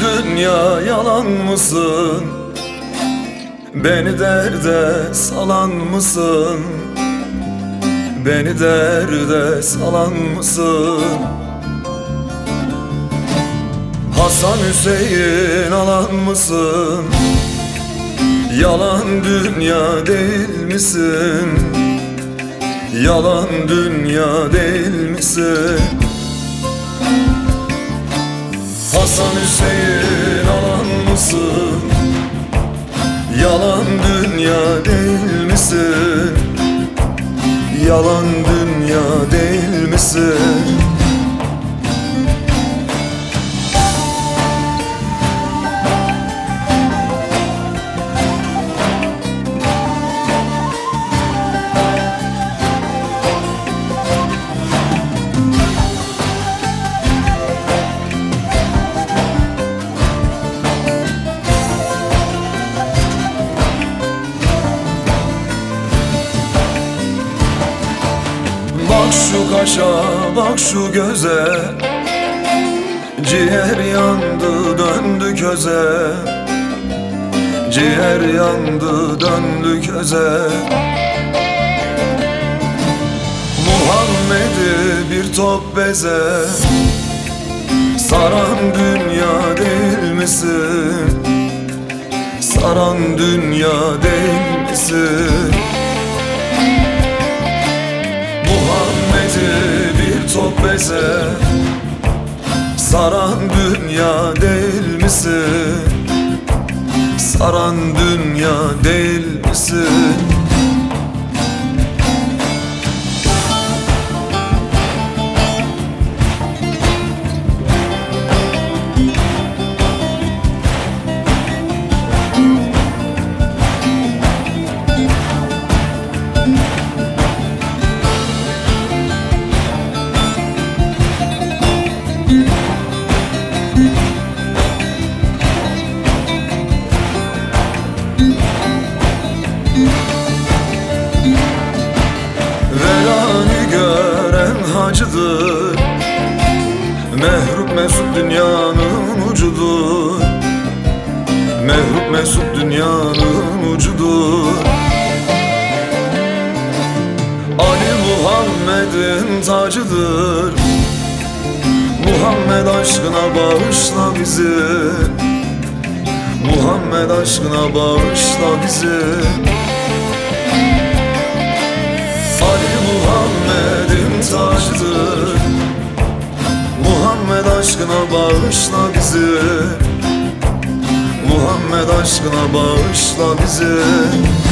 dünya yalan mısın? Beni derde salan mısın? Beni derde salan mısın? Hasan Hüseyin alan mısın? Yalan dünya değil misin? Yalan dünya değil misin? Hasan Hüseyin alan mısın? Yalan dünya değil misin? Yalan dünya değil misin? Bak şu kaşa, bak şu göze Ciğer yandı, döndü köze Ciğer yandı, döndü köze Muhammed'i bir top beze Saran dünya değil misin? Saran dünya değil misin? Bir top beze Saran dünya değil misin? Saran dünya değil misin? Gören hacıdır Mehrup mesut dünyanın ucudur. Mehrup mesut dünyanın ucudur. Ali Muhammed'in tacıdır. Muhammed aşkına bağışla bizi. Muhammed aşkına bağışla bizi aşkına bağışla bizi. Muhammed aşkına bağışla bizi